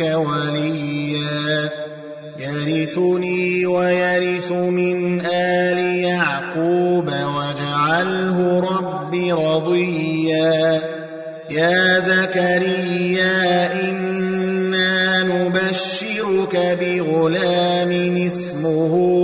لدنك وليا. يرثني ويرث من آل يعقوب واجعله رب رضيا. يا زكريا إنا نبشرك بغلام اسمه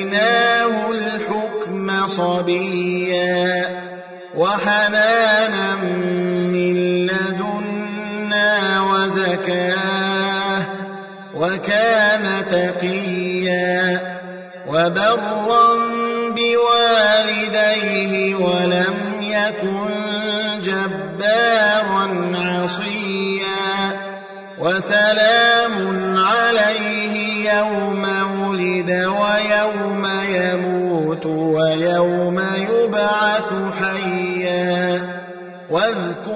الحكم صبيا وحنانا من لدنا وزكاة وكان تقيا وبرا بوالديه ولم يكن جبارا عصيا وسلام عليه يوم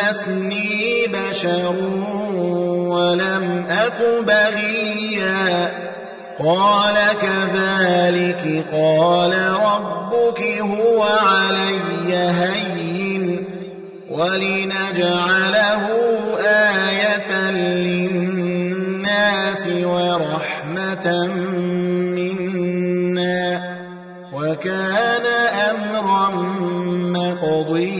يمسسني بشر ولم أك بغيا قال كذلك قال ربك هو علي هين ولنجعله آية للناس ورحمة منا وكان أمرا مقضيا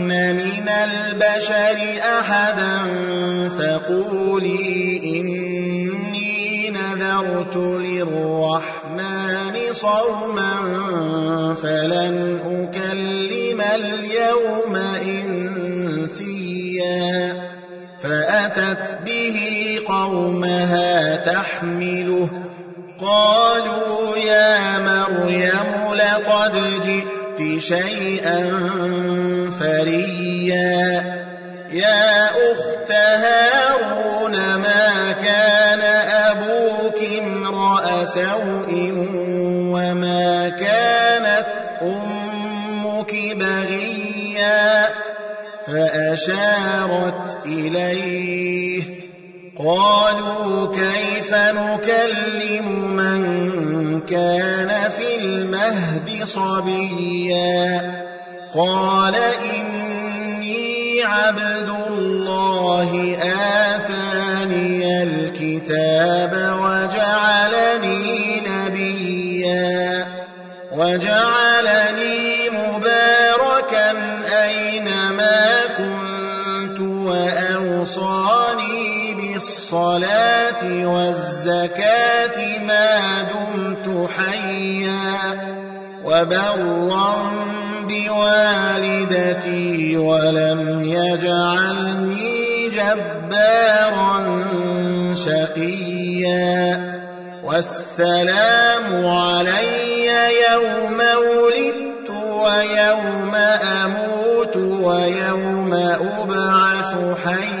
البشر أحدا فقولي إني نذرت للرحمن صوما فلن أكلم اليوم إنسيا فأتت به قومها تحمله قالوا يا مريم لقد جئت شيئا فريا فأشارت إليه. قالوا كيف نكلم من كان في المهد صبيا؟ قال إني عبد الله آتاني الكتاب وجعلني نبيا. وجعلني والزكاة ما دمت حيا وبرا بوالدتي ولم يجعلني جبارا شقيا والسلام علي يوم ولدت ويوم أموت ويوم أبعث حيا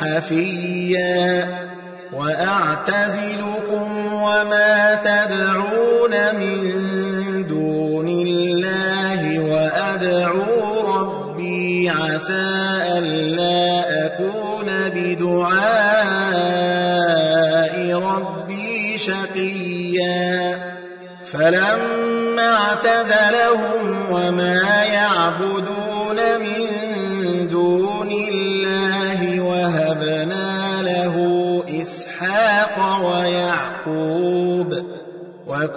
حفيا. وأعتزلكم وما تدعون من دون الله وأدعو ربي عسى ألا أكون بدعاء ربي شقيا. فلما اعتزلهم وما يعبدون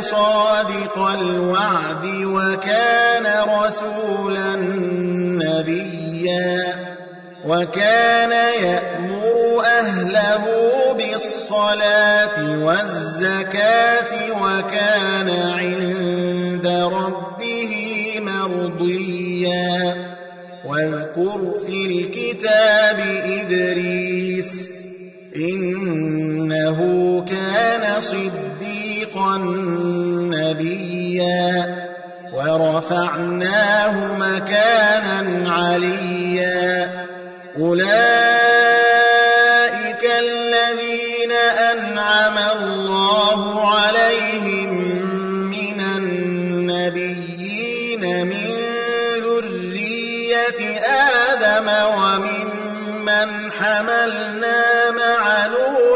صادق الوعد وكان رسولا نبيا وكان يأمر أهله بالصلاة والزكاة وكان عند ربه مرضيا. واذكر في الكتاب إدريس إنه كان نبيا ورفعناه مكانا عليا. أولئك الذين أنعم الله عليهم من النبيين من ذرية آدم وممن حملنا مع نوح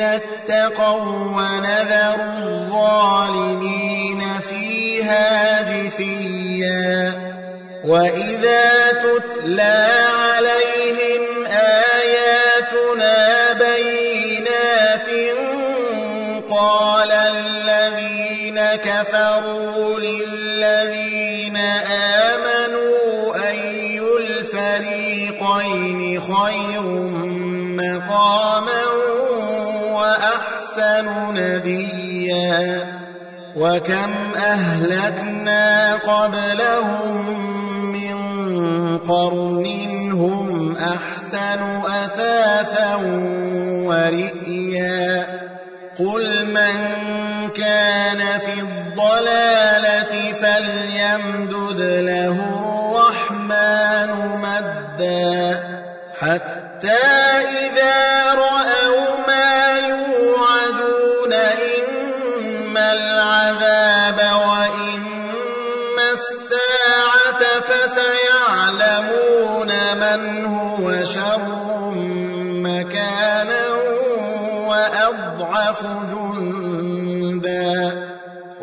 اتقوا ونذر الظالمين فيها جثيا. وإذا تتلى عليهم آياتنا بينات قال الذين كفروا للذين آمنوا أي الفريقين خير مقاما نديا وكم أهلكنا قبلهم من قرن هم أحسن أثاثا ورئيا قل من كان في الضلالة فليمدد له الرحمن مدا حتى إذا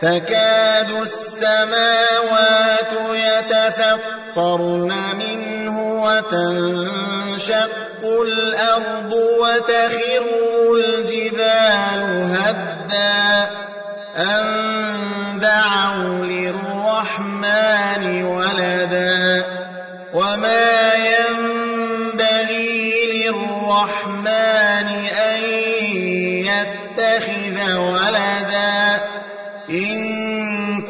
تكاد السماوات يتفطرن منه وتنشق الأرض وتخر الجبال هدا. أن دعوا للرحمن ولدا. وما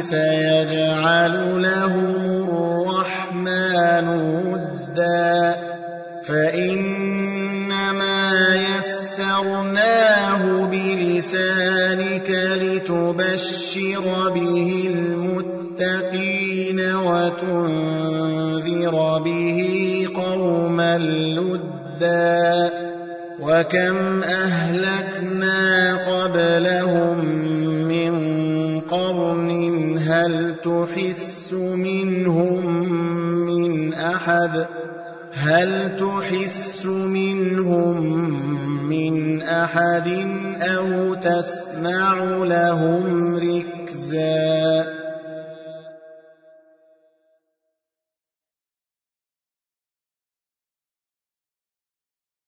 سيجعل لهم الرحمن ودا. فإنما يسرناه بلسانك لتبشر به المتقين وتنذر به قوما لدا. وكم أهلكنا قبلهم تحس منهم من أحد؟ هل تحس منهم من أحد أو تسمع لهم ركزاً؟